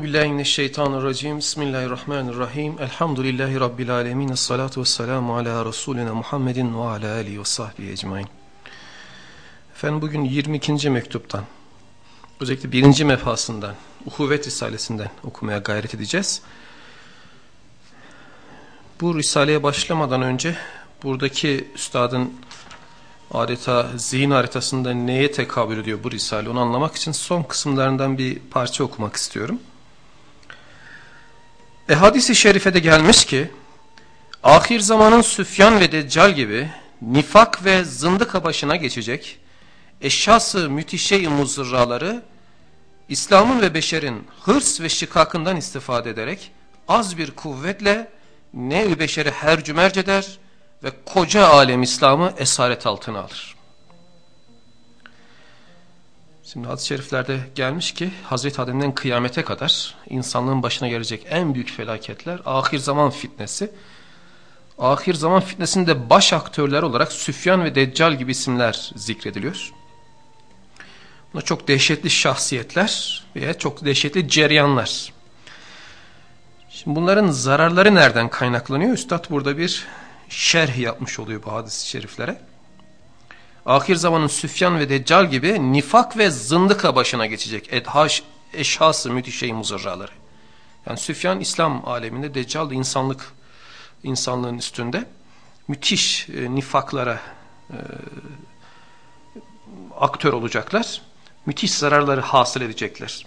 Euzu billahi mineşşeytanirracim. Bismillahirrahmanirrahim. Elhamdülillahi rabbil alamin. Essalatu vesselamu ala resulina Muhammedin ve ala alihi ve sahbihi ecmaîn. Efendim bugün 22. mektuptan özellikle birinci mefasından, Uhuvvet Risalesinden okumaya gayret edeceğiz. Bu risaleye başlamadan önce buradaki üstadın adeta zihin haritasında neye tekabül ediyor bu risale onu anlamak için son kısımlarından bir parça okumak istiyorum. E hadisi şerifede gelmiş ki ahir zamanın Süfyan ve Deccal gibi nifak ve zındıka başına geçecek eşyası müthişe-i muzırraları İslam'ın ve beşerin hırs ve şikakından istifade ederek az bir kuvvetle ne beşeri her cümerc eder ve koca alem İslam'ı esaret altına alır. Şimdi hadis-i şeriflerde gelmiş ki Hazreti Adem'den kıyamete kadar insanlığın başına gelecek en büyük felaketler ahir zaman fitnesi. Ahir zaman fitnesinde baş aktörler olarak Süfyan ve Deccal gibi isimler zikrediliyor. Bunlar çok dehşetli şahsiyetler veya çok dehşetli ceryanlar. Şimdi bunların zararları nereden kaynaklanıyor? Üstad burada bir şerh yapmış oluyor bu hadis-i şeriflere. Ahir zamanın Süfyan ve Deccal gibi nifak ve zındıka başına geçecek edhaş, eşhası müthişey muzırraları. Yani Süfyan İslam aleminde, Deccal da insanlık, insanlığın üstünde müthiş e, nifaklara e, aktör olacaklar. Müthiş zararları hasıl edecekler.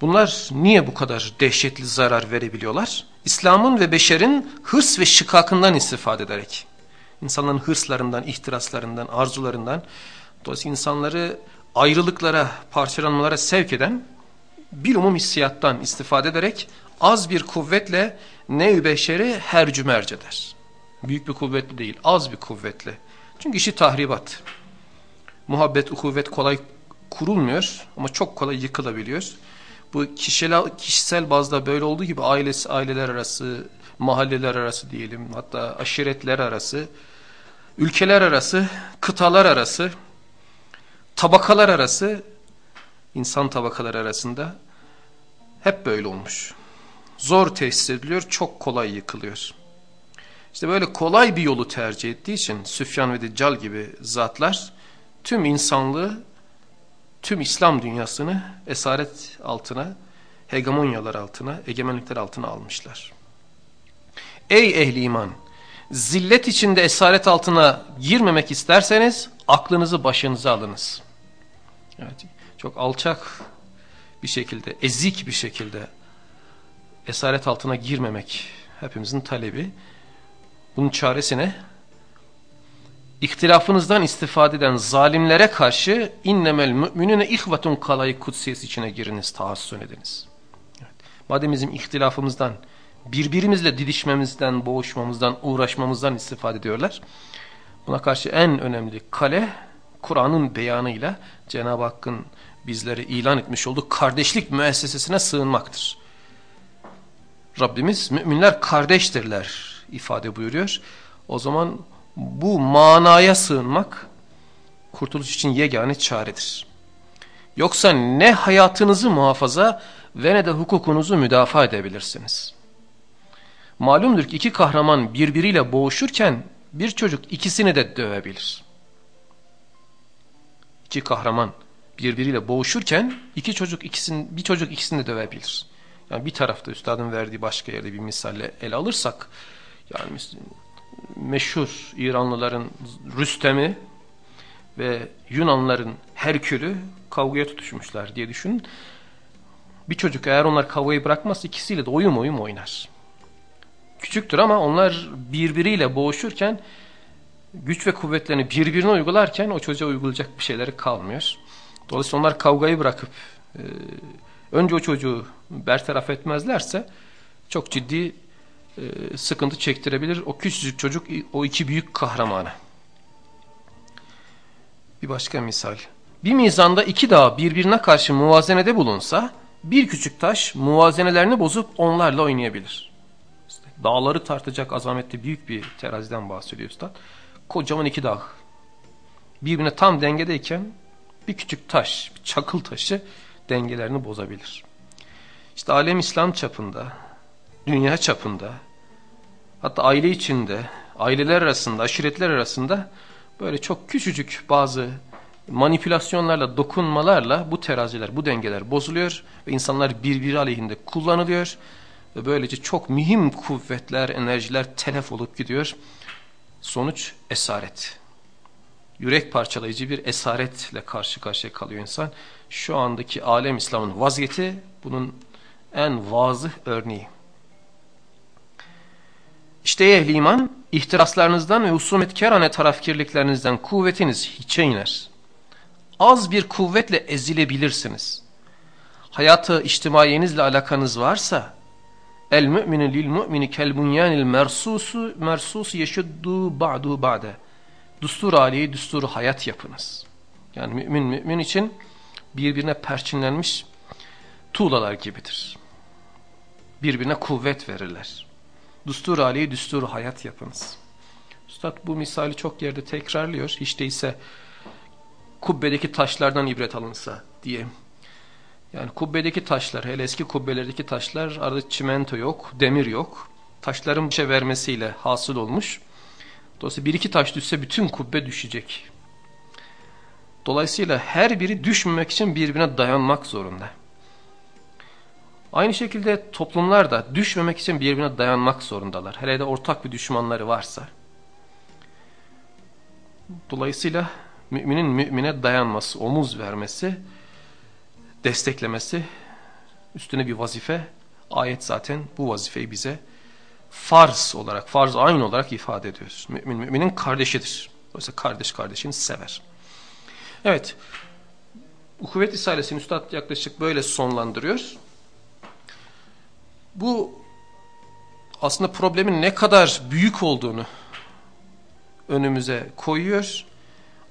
Bunlar niye bu kadar dehşetli zarar verebiliyorlar? İslam'ın ve beşerin hırs ve şikakından istifade ederek. İnsanların hırslarından, ihtiraslarından, arzularından, dolayısıyla insanları ayrılıklara, parçalanmalara sevk eden bir umum hissiyattan istifade ederek az bir kuvvetle ne beşeri her cümerc eder. Büyük bir kuvvetle değil, az bir kuvvetle. Çünkü işi tahribat. Muhabbet, ukuvvet kolay kurulmuyor ama çok kolay yıkılabiliyor bu kişisel, kişisel bazda böyle olduğu gibi ailesi, aileler arası, mahalleler arası diyelim hatta aşiretler arası, ülkeler arası, kıtalar arası, tabakalar arası, insan tabakalar arasında hep böyle olmuş. Zor tesis ediliyor, çok kolay yıkılıyor. İşte böyle kolay bir yolu tercih ettiği için Süfyan ve Deccal gibi zatlar tüm insanlığı tüm İslam dünyasını esaret altına, hegemonyalar altına, egemenlikler altına almışlar. Ey ehli iman! Zillet içinde esaret altına girmemek isterseniz aklınızı başınıza alınız. Evet, çok alçak bir şekilde, ezik bir şekilde esaret altına girmemek hepimizin talebi. Bunun çaresi ne? İhtilafınızdan istifade eden zalimlere karşı innemel müminine ihvetun kalayı kutsiyesi içine giriniz, tahassün ediniz. Evet. Madem bizim ihtilafımızdan, birbirimizle didişmemizden, boğuşmamızdan, uğraşmamızdan istifade ediyorlar. Buna karşı en önemli kale, Kur'an'ın beyanıyla Cenab-ı Hakk'ın bizleri ilan etmiş olduğu kardeşlik müessesesine sığınmaktır. Rabbimiz müminler kardeştirler ifade buyuruyor. O zaman bu manaya sığınmak kurtuluş için yegane çaredir. Yoksa ne hayatınızı muhafaza ve ne de hukukunuzu müdafaa edebilirsiniz. Malumdur ki iki kahraman birbiriyle boğuşurken bir çocuk ikisini de dövebilir. İki kahraman birbiriyle boğuşurken iki çocuk ikisini, bir çocuk ikisini de dövebilir. Yani bir tarafta üstadın verdiği başka yerde bir misalle ele alırsak yani meşhur İranlıların Rüstem'i ve Yunanlıların Herkül'ü kavgaya tutuşmuşlar diye düşünün. Bir çocuk eğer onlar kavgayı bırakmaz ikisiyle de oyun oyun oynar. Küçüktür ama onlar birbiriyle boğuşurken güç ve kuvvetlerini birbirine uygularken o çocuğa uygulayacak bir şeyleri kalmıyor. Dolayısıyla onlar kavgayı bırakıp e, önce o çocuğu bertaraf etmezlerse çok ciddi e, sıkıntı çektirebilir. O küçücük çocuk o iki büyük kahramana. Bir başka misal. Bir mizanda iki dağ birbirine karşı muvazenede bulunsa bir küçük taş muvazenelerini bozup onlarla oynayabilir. Dağları tartacak azametli büyük bir teraziden bahsediyor üstad. Kocaman iki dağ. Birbirine tam dengedeyken bir küçük taş, bir çakıl taşı dengelerini bozabilir. İşte alem İslam çapında, dünya çapında, hatta aile içinde, aileler arasında, aşiretler arasında böyle çok küçücük bazı manipülasyonlarla, dokunmalarla bu teraziler, bu dengeler bozuluyor ve insanlar birbiri aleyhinde kullanılıyor ve böylece çok mühim kuvvetler, enerjiler telef olup gidiyor. Sonuç esaret. Yürek parçalayıcı bir esaretle karşı karşıya kalıyor insan. Şu andaki alem İslam'ın vaziyeti bunun en vazıh örneği. İşte ehli iman, ihtiraslarınızdan ve husumetkarane tarafkirliklerinizden kuvvetiniz hiçe iner. Az bir kuvvetle ezilebilirsiniz. Hayatı içtimaiyenizle alakanız varsa, el mümini lil mümini kel bunyanil mersusu mersusu yeşuddu ba'du ba'de. Dustur aliyi, dustur hayat yapınız. Yani mümin mümin için birbirine perçinlenmiş tuğlalar gibidir. Birbirine kuvvet verirler. Düstur aliyi, düstur hayat yapınız. Üstad bu misali çok yerde tekrarlıyor. Hiç değilse kubbedeki taşlardan ibret alınsa diye. Yani kubbedeki taşlar, hele eski kubbelerdeki taşlar arada çimento yok, demir yok. Taşların bir şey vermesiyle hasıl olmuş. Dolayısıyla bir iki taş düşse bütün kubbe düşecek. Dolayısıyla her biri düşmemek için birbirine dayanmak zorunda. Aynı şekilde toplumlar da düşmemek için birbirine dayanmak zorundalar. Hele de ortak bir düşmanları varsa. Dolayısıyla müminin mümine dayanması, omuz vermesi, desteklemesi üstüne bir vazife. Ayet zaten bu vazifeyi bize farz olarak, farz aynı olarak ifade ediyor. Mümin müminin kardeşidir. Dolayısıyla kardeş kardeşini sever. Evet. Kuvvet Risalesi'ni Üstad yaklaşık böyle sonlandırıyor. Bu aslında problemin ne kadar büyük olduğunu önümüze koyuyor.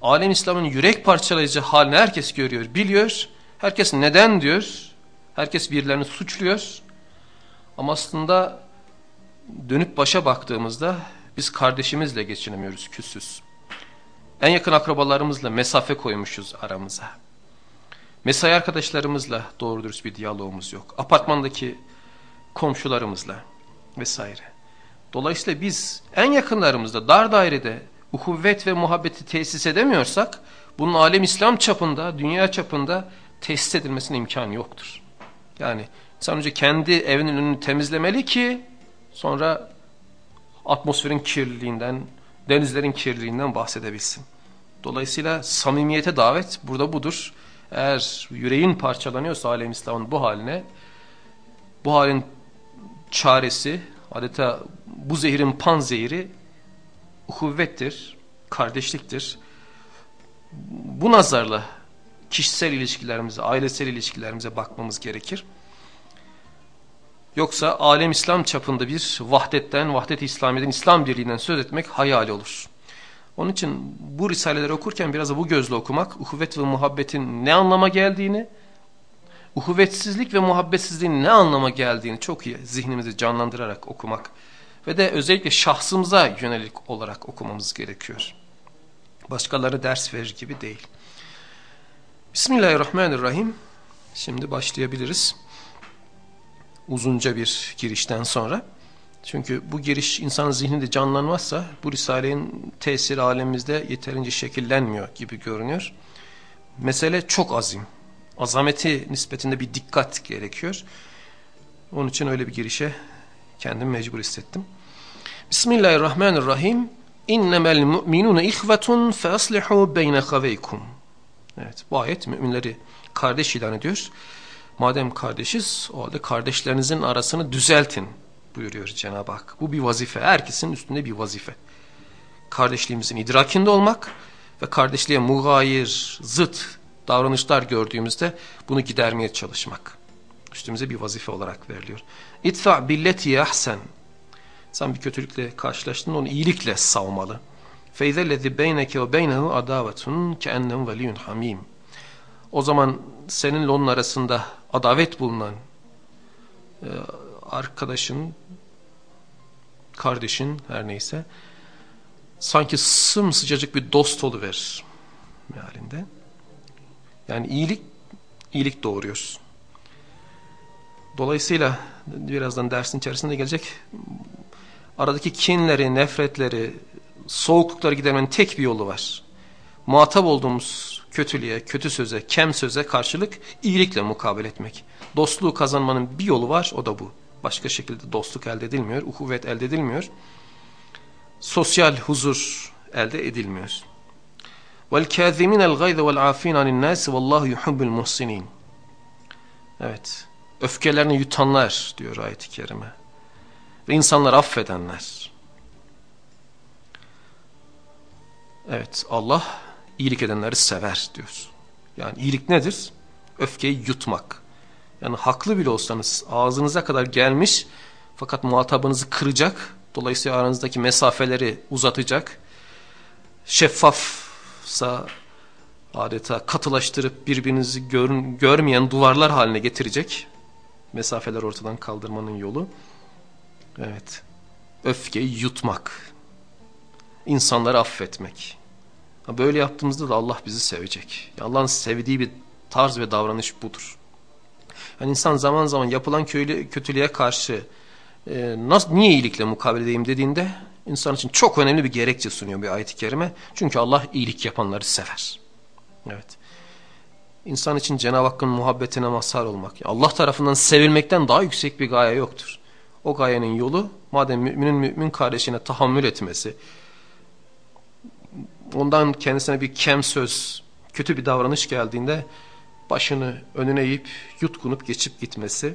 Alem İslam'ın yürek parçalayıcı halini herkes görüyor, biliyor. Herkes neden diyor. Herkes birilerini suçluyor. Ama aslında dönüp başa baktığımızda biz kardeşimizle geçinemiyoruz küssüz. En yakın akrabalarımızla mesafe koymuşuz aramıza. Mesai arkadaşlarımızla doğru dürüst bir diyalogumuz yok. Apartmandaki komşularımızla vesaire. Dolayısıyla biz en yakınlarımızda dar dairede uhuvvet ve muhabbeti tesis edemiyorsak bunun alem İslam çapında, dünya çapında tesis edilmesine imkan yoktur. Yani insan önce kendi evinin önünü temizlemeli ki sonra atmosferin kirliliğinden, denizlerin kirliliğinden bahsedebilsin. Dolayısıyla samimiyete davet burada budur. Eğer yüreğin parçalanıyorsa alem İslam'ın bu haline, bu halin çaresi, adeta bu zehirin pan zehiri kuvvettir, kardeşliktir. Bu nazarla kişisel ilişkilerimize, ailesel ilişkilerimize bakmamız gerekir. Yoksa alem İslam çapında bir vahdetten, vahdet-i İslamiye'den, İslam birliğinden söz etmek hayali olur. Onun için bu risaleleri okurken biraz da bu gözle okumak, uhuvvet ve muhabbetin ne anlama geldiğini, uhuvvetsizlik ve muhabbetsizliğin ne anlama geldiğini çok iyi zihnimizi canlandırarak okumak ve de özellikle şahsımıza yönelik olarak okumamız gerekiyor. Başkaları ders verir gibi değil. Bismillahirrahmanirrahim. Şimdi başlayabiliriz. Uzunca bir girişten sonra. Çünkü bu giriş insanın zihninde canlanmazsa bu Risale'nin tesiri alemimizde yeterince şekillenmiyor gibi görünüyor. Mesele çok azim azameti nispetinde bir dikkat gerekiyor. Onun için öyle bir girişe kendimi mecbur hissettim. Bismillahirrahmanirrahim. İnnemel mu'minune ihvetun fe aslihu beyne haveykum. Evet bu ayet müminleri kardeş ilan ediyor. Madem kardeşiz o halde kardeşlerinizin arasını düzeltin buyuruyor Cenab-ı Hak. Bu bir vazife. Herkesin üstünde bir vazife. Kardeşliğimizin idrakinde olmak ve kardeşliğe mugayir, zıt davranışlar gördüğümüzde bunu gidermeye çalışmak. Üstümüze bir vazife olarak veriliyor. İtfa billeti ahsen. Sen bir kötülükle karşılaştın onu iyilikle savmalı. Feyzellezi beyneke ve beynehu adavetun keennehu veliyun hamim. o zaman seninle onun arasında adavet bulunan e, arkadaşın, kardeşin her neyse sanki sımsıcacık bir dost oluverir mealinde. Yani iyilik, iyilik doğuruyor. Dolayısıyla birazdan dersin içerisinde gelecek aradaki kinleri, nefretleri, soğuklukları gidermenin tek bir yolu var. Muhatap olduğumuz kötülüğe, kötü söze, kem söze karşılık iyilikle mukabele etmek. Dostluğu kazanmanın bir yolu var, o da bu. Başka şekilde dostluk elde edilmiyor, uhuvvet elde edilmiyor. Sosyal huzur elde edilmiyor. وَالْكَاذِمِينَ الْغَيْذَ وَالْعَافِينَ عَنِ النَّاسِ وَاللّٰهُ يُحُبُّ الْمُحْسِنِينَ Evet. Öfkelerini yutanlar diyor ayet-i kerime. Ve insanları affedenler. Evet Allah iyilik edenleri sever diyor. Yani iyilik nedir? Öfkeyi yutmak. Yani haklı bile olsanız ağzınıza kadar gelmiş fakat muhatabınızı kıracak. Dolayısıyla aranızdaki mesafeleri uzatacak. Şeffafsa adeta katılaştırıp birbirinizi gör, görmeyen duvarlar haline getirecek. Mesafeler ortadan kaldırmanın yolu. Evet. Öfkeyi yutmak. İnsanları affetmek. Böyle yaptığımızda da Allah bizi sevecek. Allah'ın sevdiği bir tarz ve davranış budur. Yani insan zaman zaman yapılan köylü, kötülüğe karşı e, nasıl, niye iyilikle mukabele edeyim dediğinde insan için çok önemli bir gerekçe sunuyor bir ayet-i kerime. Çünkü Allah iyilik yapanları sever. Evet. İnsan için Cenab-ı Hakk'ın muhabbetine mazhar olmak. Allah tarafından sevilmekten daha yüksek bir gaye yoktur. O gayenin yolu madem müminin mümin kardeşine tahammül etmesi, ondan kendisine bir kem söz, kötü bir davranış geldiğinde başını önüne eğip yutkunup geçip gitmesi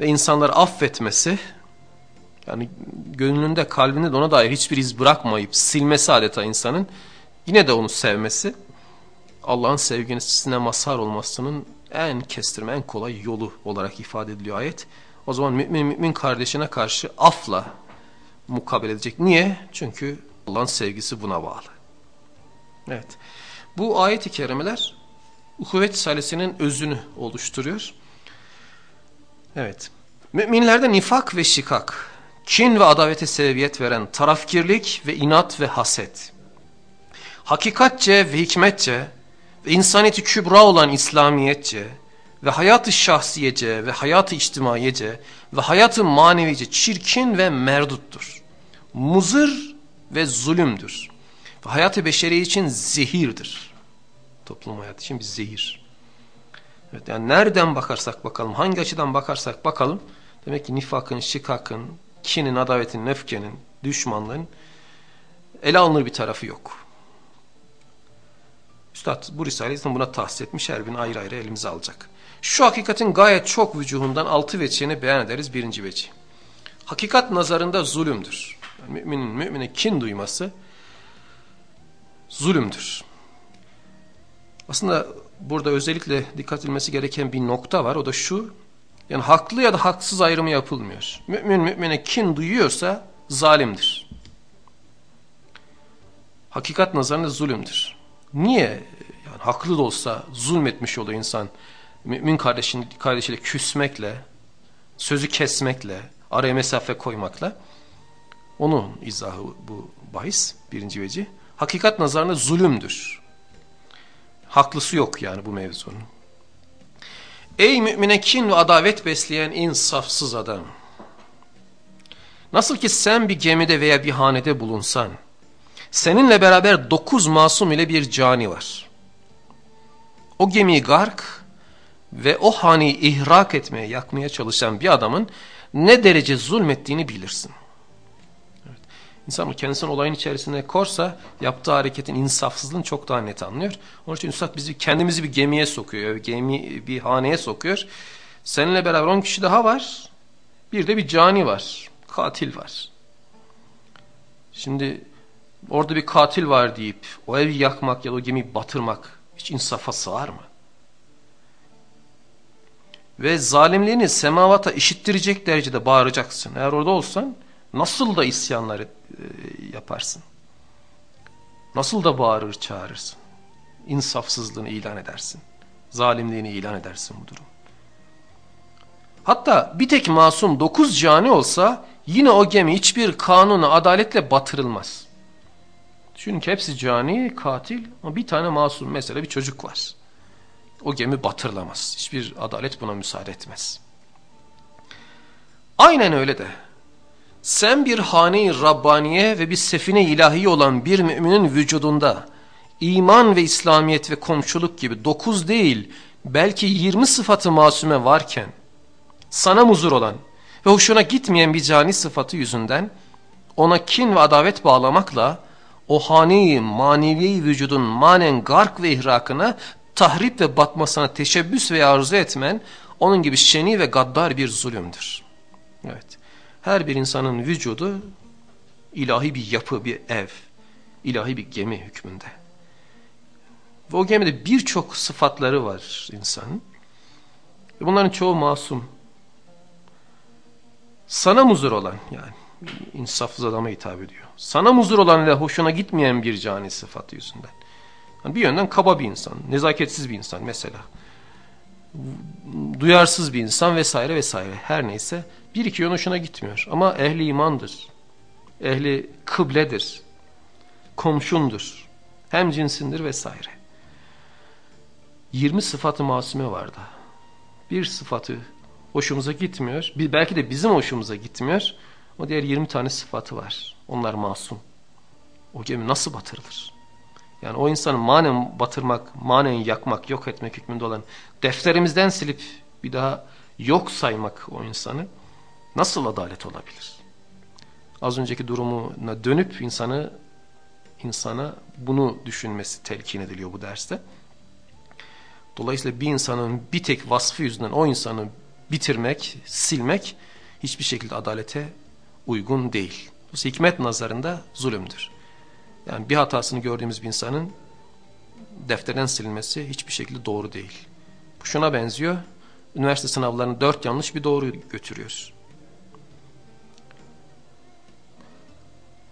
ve insanları affetmesi, yani gönlünde kalbinde de ona dair hiçbir iz bırakmayıp silmesi adeta insanın, yine de onu sevmesi, Allah'ın sevgisine mazhar olmasının en kestirme, en kolay yolu olarak ifade ediliyor ayet. O zaman mümin mümin kardeşine karşı afla mukabele edecek. Niye? Çünkü Allah'ın sevgisi buna bağlı. Evet. Bu ayet-i kerimeler uhuvvet risalesinin özünü oluşturuyor. Evet. Müminlerde nifak ve şikak, kin ve adavete sebebiyet veren tarafkirlik ve inat ve haset, hakikatçe ve hikmetçe ve insaniyeti kübra olan İslamiyetçe, ve hayatı şahsiyece ve hayatı içtimaiyece ve hayatı manevice çirkin ve merduttur. Muzır ve zulümdür. Ve hayatı beşeri için zehirdir. Toplum hayatı için bir zehir. Evet, yani nereden bakarsak bakalım, hangi açıdan bakarsak bakalım, demek ki nifakın, şikakın, kinin, adavetin, nefkenin, düşmanlığın ele alınır bir tarafı yok. Üstad bu Risale'yi buna tahsis etmiş, her birini ayrı ayrı elimize alacak. Şu hakikatin gayet çok vücuhundan altı veçhini beyan ederiz birinci veçhi. Hakikat nazarında zulümdür. Müminin mümine kin duyması zulümdür. Aslında burada özellikle dikkat edilmesi gereken bir nokta var. O da şu. Yani haklı ya da haksız ayrımı yapılmıyor. Mümin mümine kin duyuyorsa zalimdir. Hakikat nazarında zulümdür. Niye? Yani haklı da olsa zulmetmiş oluyor insan mümin kardeşin, kardeşiyle küsmekle, sözü kesmekle, araya mesafe koymakla onun izahı bu bahis birinci veci. Hakikat nazarında zulümdür. Haklısı yok yani bu mevzunun. Ey mümine kin ve adavet besleyen insafsız adam. Nasıl ki sen bir gemide veya bir hanede bulunsan, seninle beraber dokuz masum ile bir cani var. O gemiyi gark ve o haneyi ihrak etmeye, yakmaya çalışan bir adamın ne derece zulmettiğini bilirsin. İnsan kendisini olayın içerisine korsa yaptığı hareketin insafsızlığını çok daha net anlıyor. Onun için Üstad bizi kendimizi bir gemiye sokuyor, gemi bir haneye sokuyor. Seninle beraber on kişi daha var. Bir de bir cani var, katil var. Şimdi orada bir katil var deyip o evi yakmak ya da o gemiyi batırmak hiç insafa sığar mı? ve zalimliğini semavata işittirecek derecede bağıracaksın. Eğer orada olsan nasıl da isyanları e, yaparsın? Nasıl da bağırır çağırırsın? insafsızlığını ilan edersin. Zalimliğini ilan edersin bu durum. Hatta bir tek masum dokuz cani olsa yine o gemi hiçbir kanuna adaletle batırılmaz. Çünkü hepsi cani, katil ama bir tane masum mesela bir çocuk var. O gemi batırılamaz. Hiçbir adalet buna müsaade etmez. Aynen öyle de. Sen bir hane-i Rabbaniye ve bir sefine ilahi olan bir müminin vücudunda iman ve İslamiyet ve komşuluk gibi dokuz değil belki yirmi sıfatı masume varken sana muzur olan ve hoşuna gitmeyen bir cani sıfatı yüzünden ona kin ve adavet bağlamakla o haneyi manevi vücudun manen gark ve ihrakına tahrip ve batmasına teşebbüs ve arzu etmen onun gibi şeni ve gaddar bir zulümdür. Her bir insanın vücudu ilahi bir yapı, bir ev, ilahi bir gemi hükmünde. Ve o gemide birçok sıfatları var insanın. Bunların çoğu masum. Sana muzur olan yani insafsız adama hitap ediyor. Sana muzur olan ve hoşuna gitmeyen bir cani sıfatı yüzünden. Yani bir yönden kaba bir insan, nezaketsiz bir insan mesela. Duyarsız bir insan vesaire vesaire her neyse bir iki yön hoşuna gitmiyor. Ama ehli imandır, ehli kıbledir, komşundur, hem cinsindir vesaire. 20 sıfatı masume vardı. Bir sıfatı hoşumuza gitmiyor. Belki de bizim hoşumuza gitmiyor. O diğer 20 tane sıfatı var. Onlar masum. O gemi nasıl batırılır? Yani o insanı manen batırmak, manen yakmak, yok etmek hükmünde olan defterimizden silip bir daha yok saymak o insanı nasıl adalet olabilir? Az önceki durumuna dönüp insanı insana bunu düşünmesi telkin ediliyor bu derste. Dolayısıyla bir insanın bir tek vasfı yüzünden o insanı bitirmek, silmek hiçbir şekilde adalete uygun değil. Bu hikmet nazarında zulümdür. Yani bir hatasını gördüğümüz bir insanın defterden silinmesi hiçbir şekilde doğru değil. Bu şuna benziyor. Üniversite sınavlarını dört yanlış bir doğru götürüyoruz.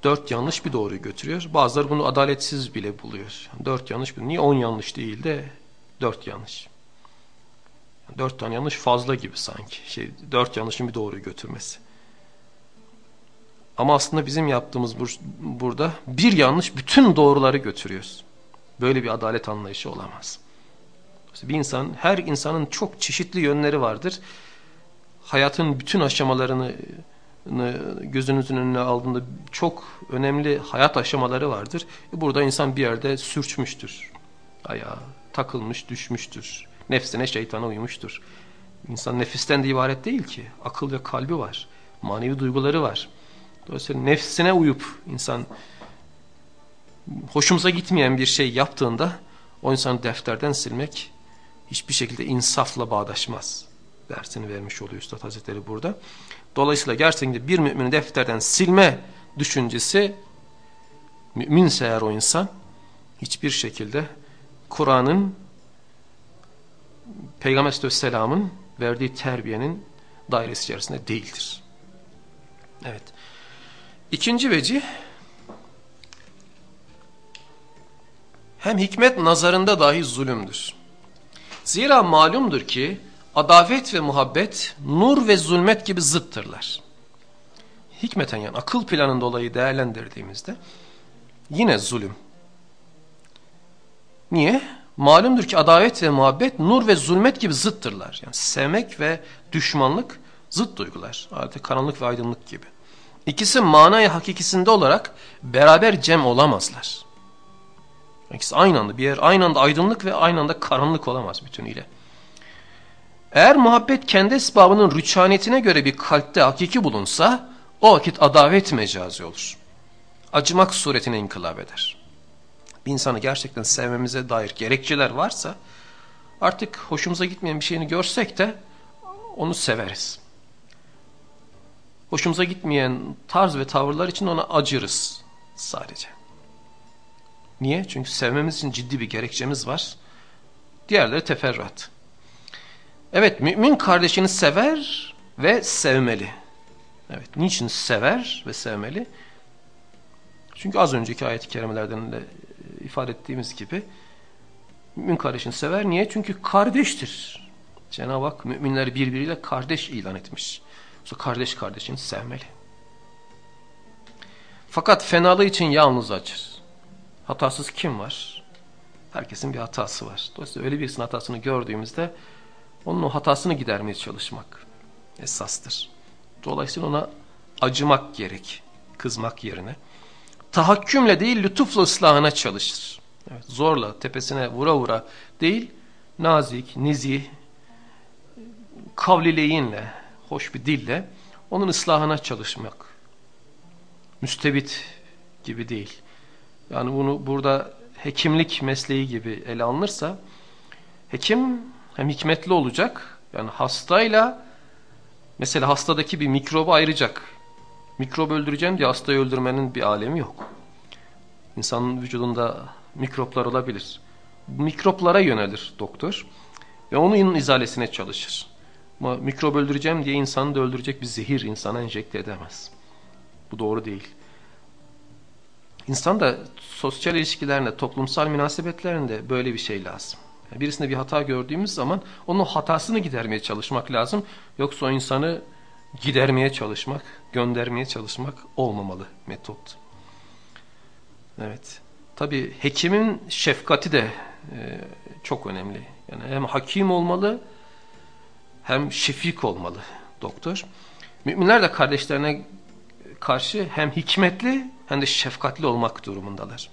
Dört yanlış bir doğruyu götürüyor. Bazıları bunu adaletsiz bile buluyor. Dört yanlış bir Niye on yanlış değil de dört yanlış? Dört tane yanlış fazla gibi sanki. Şey, dört yanlışın bir doğruyu götürmesi. Ama aslında bizim yaptığımız bur burada bir yanlış bütün doğruları götürüyoruz. Böyle bir adalet anlayışı olamaz. Bir insan, her insanın çok çeşitli yönleri vardır. Hayatın bütün aşamalarını gözünüzün önüne aldığında çok önemli hayat aşamaları vardır. Burada insan bir yerde sürçmüştür. Ayağa takılmış, düşmüştür. Nefsine, şeytana uymuştur. İnsan nefisten de ibaret değil ki. Akıl ve kalbi var. Manevi duyguları var. Dolayısıyla nefsine uyup insan hoşumuza gitmeyen bir şey yaptığında o insanı defterden silmek hiçbir şekilde insafla bağdaşmaz dersini vermiş oluyor Üstad Hazretleri burada. Dolayısıyla gerçekten bir mümini defterden silme düşüncesi müminse eğer o insan hiçbir şekilde Kur'an'ın Peygamber Aleyhisselam'ın verdiği terbiyenin dairesi içerisinde değildir. Evet. İkinci veci hem hikmet nazarında dahi zulümdür. Zira malumdur ki adavet ve muhabbet nur ve zulmet gibi zıttırlar. Hikmeten yani akıl planın dolayı değerlendirdiğimizde yine zulüm. Niye? Malumdur ki adavet ve muhabbet nur ve zulmet gibi zıttırlar. Yani sevmek ve düşmanlık zıt duygular. Artık karanlık ve aydınlık gibi. İkisi manayı hakikisinde olarak beraber cem olamazlar. İkisi aynı anda bir yer aynı anda aydınlık ve aynı anda karanlık olamaz bütünüyle. Eğer muhabbet kendi esbabının rüçhanetine göre bir kalpte hakiki bulunsa o vakit adavet mecazi olur. Acımak suretine inkılap eder. Bir insanı gerçekten sevmemize dair gerekçeler varsa artık hoşumuza gitmeyen bir şeyini görsek de onu severiz hoşumuza gitmeyen tarz ve tavırlar için ona acırız sadece. Niye? Çünkü sevmemiz için ciddi bir gerekçemiz var. Diğerleri teferruat. Evet mümin kardeşini sever ve sevmeli. Evet niçin sever ve sevmeli? Çünkü az önceki ayet-i kerimelerden de ifade ettiğimiz gibi Mümin kardeşini sever. Niye? Çünkü kardeştir. Cenab-ı Hak müminleri birbiriyle kardeş ilan etmiş. Yoksa kardeş kardeşini sevmeli. Fakat fenalığı için yalnız acır. Hatasız kim var? Herkesin bir hatası var. Dolayısıyla öyle birisinin hatasını gördüğümüzde onun o hatasını gidermeye çalışmak esastır. Dolayısıyla ona acımak gerek. Kızmak yerine. Tahakkümle değil lütufla ıslahına çalışır. Evet, zorla tepesine vura vura değil nazik, nizih, kavlileyinle, hoş bir dille onun ıslahına çalışmak. Müstebit gibi değil. Yani bunu burada hekimlik mesleği gibi ele alınırsa hekim hem hikmetli olacak yani hastayla mesela hastadaki bir mikrobu ayıracak. Mikrop öldüreceğim diye hastayı öldürmenin bir alemi yok. İnsanın vücudunda mikroplar olabilir. Mikroplara yönelir doktor ve onun izalesine çalışır. Ama mikrop öldüreceğim diye insanı da öldürecek bir zehir insana enjekte edemez. Bu doğru değil. İnsan da sosyal ilişkilerinde, toplumsal münasebetlerinde böyle bir şey lazım. Birisinde bir hata gördüğümüz zaman onun hatasını gidermeye çalışmak lazım. Yoksa o insanı gidermeye çalışmak, göndermeye çalışmak olmamalı metot. Evet. Tabi hekimin şefkati de e, çok önemli. Yani hem hakim olmalı hem şefik olmalı doktor. Müminler de kardeşlerine karşı hem hikmetli hem de şefkatli olmak durumundalar.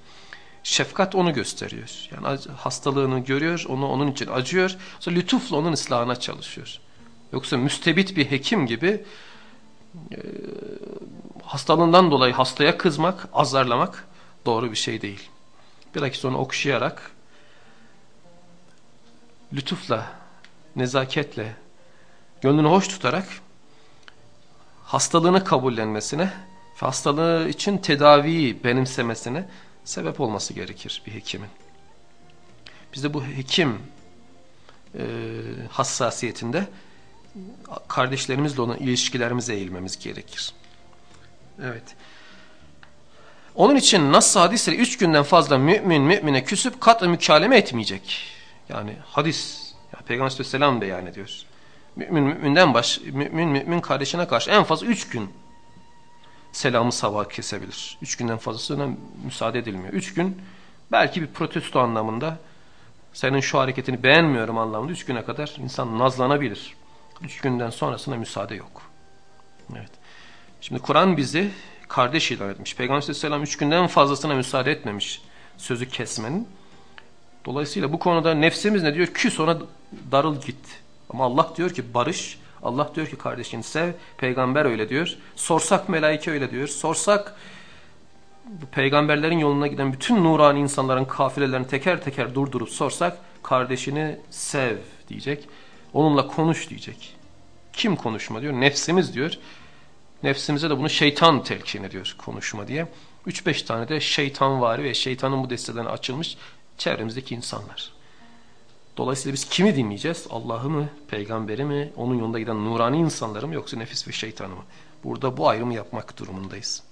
Şefkat onu gösteriyor. Yani hastalığını görüyor, onu onun için acıyor. Sonra lütufla onun ıslahına çalışıyor. Yoksa müstebit bir hekim gibi e, hastalığından dolayı hastaya kızmak, azarlamak doğru bir şey değil. Bilakis onu okşayarak lütufla, nezaketle, gönlünü hoş tutarak hastalığını kabullenmesine hastalığı için tedaviyi benimsemesine sebep olması gerekir bir hekimin. Biz de bu hekim e, hassasiyetinde kardeşlerimizle olan ilişkilerimize eğilmemiz gerekir. Evet. Onun için nasıl hadisleri üç günden fazla mümin mümine küsüp katla mükaleme etmeyecek. Yani hadis, yani Peygamber Aleyhisselam beyan ediyor. Mümin müminden baş, mümin mümin kardeşine karşı en fazla üç gün selamı sabah kesebilir. Üç günden fazlasına müsaade edilmiyor. Üç gün belki bir protesto anlamında senin şu hareketini beğenmiyorum anlamında üç güne kadar insan nazlanabilir. Üç günden sonrasına müsaade yok. Evet. Şimdi Kur'an bizi kardeş ilan etmiş. Peygamber aleyhisselam üç günden fazlasına müsaade etmemiş sözü kesmenin. Dolayısıyla bu konuda nefsimiz ne diyor? Küs ona darıl git. Ama Allah diyor ki barış, Allah diyor ki kardeşini sev, peygamber öyle diyor. Sorsak melaike öyle diyor. Sorsak bu peygamberlerin yoluna giden bütün nurani insanların kafilelerini teker teker durdurup sorsak kardeşini sev diyecek. Onunla konuş diyecek. Kim konuşma diyor? Nefsimiz diyor. Nefsimize de bunu şeytan telkin ediyor konuşma diye. 3-5 tane de şeytan var ve şeytanın bu destelerine açılmış çevremizdeki insanlar. Dolayısıyla biz kimi dinleyeceğiz? Allah'ı mı, peygamberi mi, onun yolunda giden nurani insanları mı yoksa nefis ve şeytanı mı? Burada bu ayrımı yapmak durumundayız.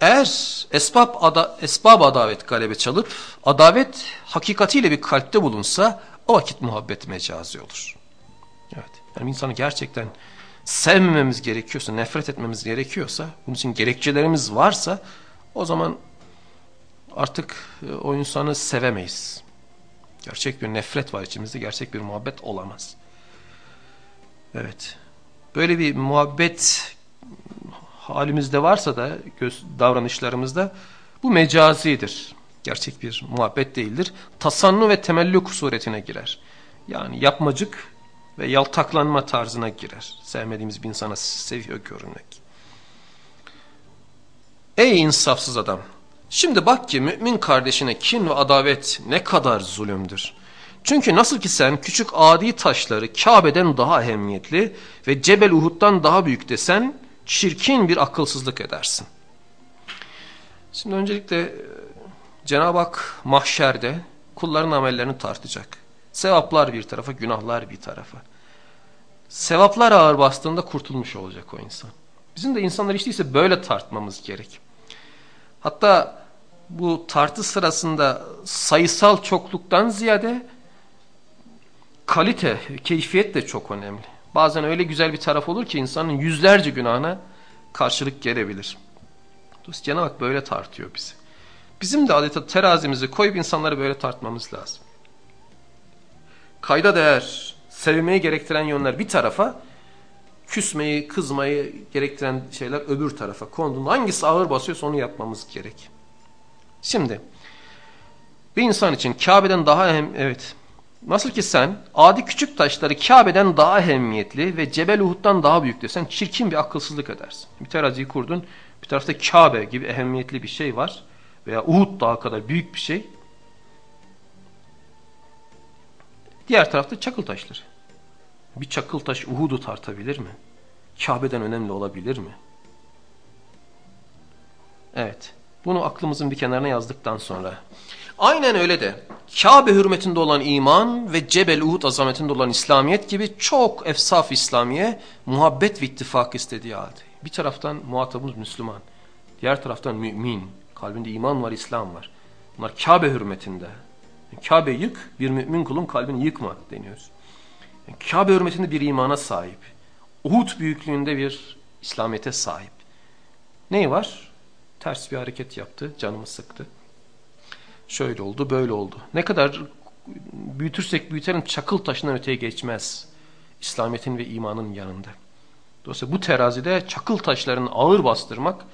Eğer esbab, ada, esbab adavet galebe çalıp adavet hakikatiyle bir kalpte bulunsa o vakit muhabbet mecazi olur. Evet. Yani insanı gerçekten sevmememiz gerekiyorsa, nefret etmemiz gerekiyorsa, bunun için gerekçelerimiz varsa o zaman artık e, o insanı sevemeyiz. Gerçek bir nefret var içimizde, gerçek bir muhabbet olamaz. Evet. Böyle bir muhabbet halimizde varsa da davranışlarımızda bu mecazidir. Gerçek bir muhabbet değildir. Tasannu ve temellük suretine girer. Yani yapmacık ve yaltaklanma tarzına girer. Sevmediğimiz bir insana seviyor görünmek. Ey insafsız adam! Şimdi bak ki mümin kardeşine kin ve adavet ne kadar zulümdür. Çünkü nasıl ki sen küçük adi taşları Kabe'den daha ehemmiyetli ve Cebel Uhud'dan daha büyük desen çirkin bir akılsızlık edersin. Şimdi öncelikle e, Cenab-ı Hak mahşerde kulların amellerini tartacak. Sevaplar bir tarafa, günahlar bir tarafa. Sevaplar ağır bastığında kurtulmuş olacak o insan. Bizim de insanlar işte ise böyle tartmamız gerek. Hatta bu tartı sırasında sayısal çokluktan ziyade kalite, keyfiyet de çok önemli. Bazen öyle güzel bir taraf olur ki insanın yüzlerce günahına karşılık gelebilir. Cenab-ı Hak böyle tartıyor bizi. Bizim de adeta terazimizi koyup insanları böyle tartmamız lazım. Kayda değer, sevmeyi gerektiren yönler bir tarafa, küsmeyi, kızmayı gerektiren şeyler öbür tarafa konduğunda hangisi ağır basıyorsa onu yapmamız gerek. Şimdi bir insan için Kabe'den daha hem evet nasıl ki sen adi küçük taşları Kabe'den daha ehemmiyetli ve Cebel Uhud'dan daha büyük desen çirkin bir akılsızlık edersin. Bir teraziyi kurdun bir tarafta Kabe gibi ehemmiyetli bir şey var veya Uhud dağı kadar büyük bir şey. Diğer tarafta çakıl taşları. Bir çakıl taş Uhud'u tartabilir mi? Kabe'den önemli olabilir mi? Evet. Bunu aklımızın bir kenarına yazdıktan sonra. Aynen öyle de Kabe hürmetinde olan iman ve Cebel Uhud azametinde olan İslamiyet gibi çok efsaf İslamiye muhabbet ve ittifak istediği halde. Bir taraftan muhatabımız Müslüman, diğer taraftan mümin, kalbinde iman var, İslam var. Bunlar Kabe hürmetinde. Kabe yık, bir mümin kulun kalbini yıkma deniyoruz. Kabe hürmetinde bir imana sahip. Uhud büyüklüğünde bir İslamiyete sahip. Neyi var? Ters bir hareket yaptı, canımı sıktı. Şöyle oldu, böyle oldu. Ne kadar büyütürsek büyütelim çakıl taşından öteye geçmez. İslamiyet'in ve imanın yanında. Dolayısıyla bu terazide çakıl taşlarını ağır bastırmak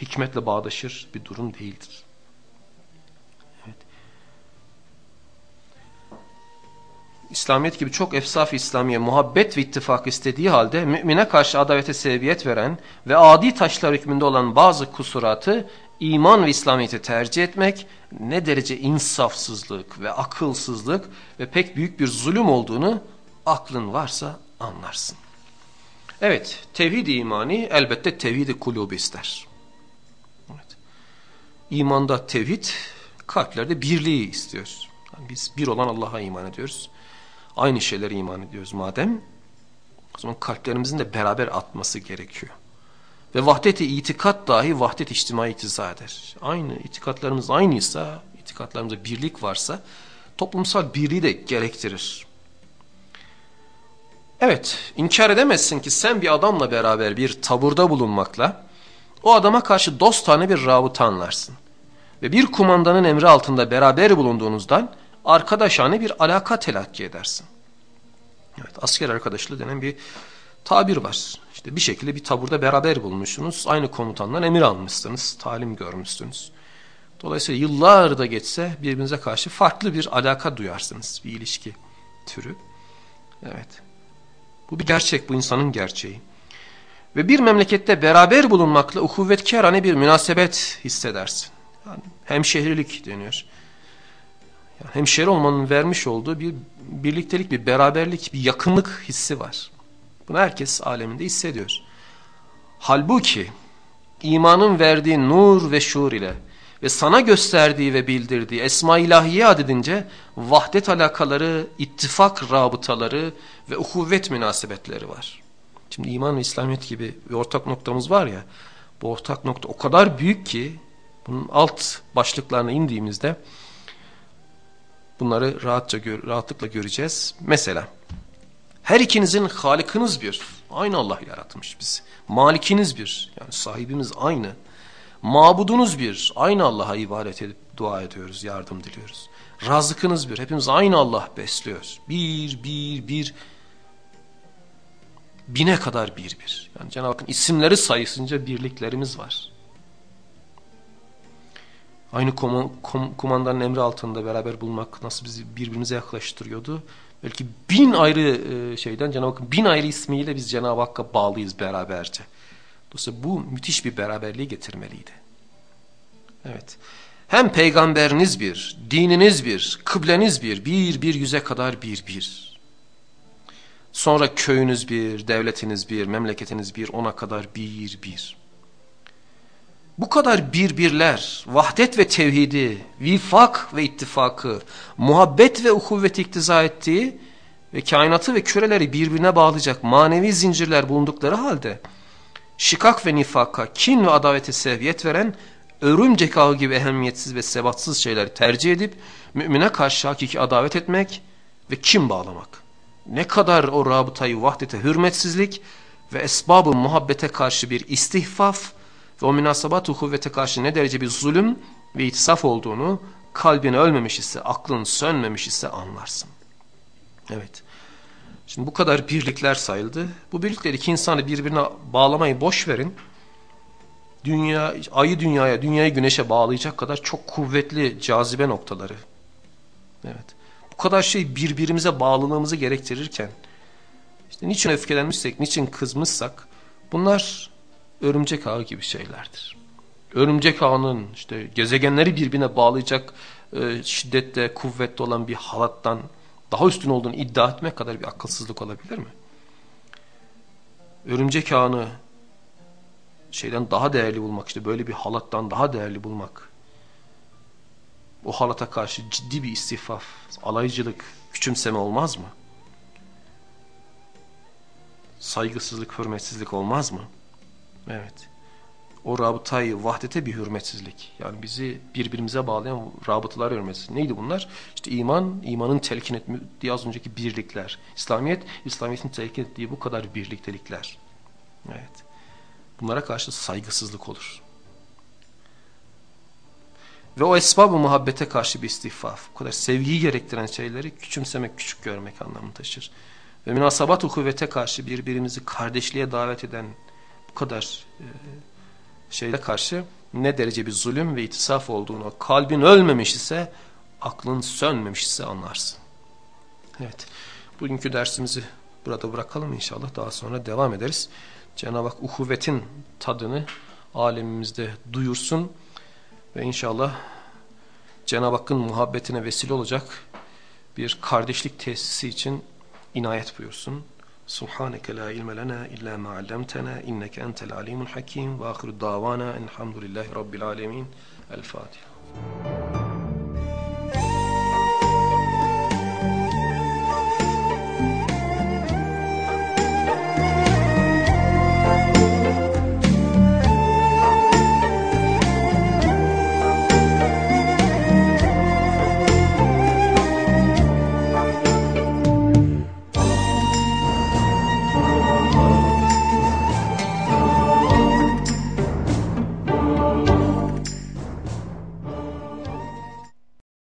hikmetle bağdaşır bir durum değildir. İslamiyet gibi çok efsaf İslamiye muhabbet ve ittifak istediği halde mümine karşı adavete sebebiyet veren ve adi taşlar hükmünde olan bazı kusuratı iman ve İslamiyet'i tercih etmek ne derece insafsızlık ve akılsızlık ve pek büyük bir zulüm olduğunu aklın varsa anlarsın. Evet, tevhid imani elbette tevhid-i kulubu ister. Evet. İmanda tevhid, kalplerde birliği istiyoruz. Yani biz bir olan Allah'a iman ediyoruz. Aynı şeylere iman ediyoruz madem. O zaman kalplerimizin de beraber atması gerekiyor. Ve vahdet-i itikat dahi vahdet içtimai iktiza eder. Aynı itikatlarımız aynıysa, itikatlarımızda birlik varsa toplumsal birliği de gerektirir. Evet, inkar edemezsin ki sen bir adamla beraber bir taburda bulunmakla o adama karşı dost tane bir rabıta anlarsın. Ve bir kumandanın emri altında beraber bulunduğunuzdan arkadaşane bir alaka telakki edersin. Evet, asker arkadaşlığı denen bir tabir var. İşte bir şekilde bir taburda beraber bulmuşsunuz. Aynı komutandan emir almışsınız. Talim görmüşsünüz. Dolayısıyla yıllar da geçse birbirinize karşı farklı bir alaka duyarsınız. Bir ilişki türü. Evet. Bu bir gerçek. Bu insanın gerçeği. Ve bir memlekette beraber bulunmakla uhuvvetkârane bir münasebet hissedersin. Yani hemşehrilik deniyor. Yani hemşehri olmanın vermiş olduğu bir birliktelik, bir beraberlik, bir yakınlık hissi var. Bunu herkes aleminde hissediyor. Halbuki imanın verdiği nur ve şuur ile ve sana gösterdiği ve bildirdiği esma ilahiye adedince vahdet alakaları, ittifak rabıtaları ve uhuvvet münasebetleri var. Şimdi iman ve İslamiyet gibi bir ortak noktamız var ya, bu ortak nokta o kadar büyük ki bunun alt başlıklarına indiğimizde bunları rahatça rahatlıkla göreceğiz. Mesela her ikinizin halikiniz bir. Aynı Allah yaratmış bizi. Malikiniz bir. Yani sahibimiz aynı. Mabudunuz bir. Aynı Allah'a ibadet edip dua ediyoruz, yardım diliyoruz. Razıkınız bir. Hepimiz aynı Allah besliyoruz. Bir, bir, bir. Bine kadar bir bir. Yani Cenab-ı Hakk'ın isimleri sayısınca birliklerimiz var. Aynı kom kom kumandanın emri altında beraber bulmak nasıl bizi birbirimize yaklaştırıyordu. Belki bin ayrı e, şeyden Cenab-ı Hakk'ın bin ayrı ismiyle biz Cenab-ı Hakk'a bağlıyız beraberce. Dolayısıyla bu müthiş bir beraberliği getirmeliydi. Evet. Hem peygamberiniz bir, dininiz bir, kıbleniz bir, bir bir yüze kadar bir bir. Sonra köyünüz bir, devletiniz bir, memleketiniz bir, ona kadar bir bir. Bu kadar birbirler, vahdet ve tevhidi, vifak ve ittifakı, muhabbet ve ukuvvet iktiza ettiği ve kainatı ve küreleri birbirine bağlayacak manevi zincirler bulundukları halde, şikak ve nifaka, kin ve adavete seviyet veren örümcek ağı gibi ehemmiyetsiz ve sebatsız şeyleri tercih edip mümine karşı hakiki adavet etmek ve kim bağlamak. Ne kadar o rabıtayı vahdete hürmetsizlik ve esbabı muhabbete karşı bir istihfaf ve o münasabat-ı kuvvete karşı ne derece bir zulüm ve itisaf olduğunu kalbin ölmemiş ise, aklın sönmemiş ise anlarsın. Evet. Şimdi bu kadar birlikler sayıldı. Bu birlikler iki insanı birbirine bağlamayı boş verin. Dünya, ayı dünyaya, dünyayı güneşe bağlayacak kadar çok kuvvetli cazibe noktaları. Evet. Bu kadar şey birbirimize bağlılığımızı gerektirirken, işte niçin öfkelenmişsek, niçin kızmışsak, bunlar örümcek ağı gibi şeylerdir. Örümcek ağının işte gezegenleri birbirine bağlayacak e, şiddette, kuvvette olan bir halattan daha üstün olduğunu iddia etmek kadar bir akılsızlık olabilir mi? Örümcek ağını şeyden daha değerli bulmak işte böyle bir halattan daha değerli bulmak o halata karşı ciddi bir istifaf, alaycılık, küçümseme olmaz mı? Saygısızlık, hürmetsizlik olmaz mı? Evet o rabıtayı vahdete bir hürmetsizlik. Yani bizi birbirimize bağlayan rabıtalar hürmetsizlik. Neydi bunlar? İşte iman, imanın telkin ettiği az önceki birlikler. İslamiyet, İslamiyet'in telkin ettiği bu kadar birliktelikler. Evet. Bunlara karşı saygısızlık olur. Ve o esbab-ı muhabbete karşı bir istifaf. Bu kadar sevgiyi gerektiren şeyleri küçümsemek, küçük görmek anlamını taşır. Ve münasabat-ı kuvvete karşı birbirimizi kardeşliğe davet eden kadar e, şeyde karşı ne derece bir zulüm ve itisaf olduğunu, kalbin ölmemiş ise, aklın sönmemiş ise anlarsın. Evet, bugünkü dersimizi burada bırakalım inşallah. Daha sonra devam ederiz. Cenab-ı Hak uhuvvetin tadını alemimizde duyursun ve inşallah Cenab-ı Hakk'ın muhabbetine vesile olacak bir kardeşlik tesisi için inayet buyursun. سبحانك لا علم لنا إلا ما علمتنا إنك أنت العليم الحكيم. وآخر الدعوانا الحمد لله رب العالمين. الفاتحة.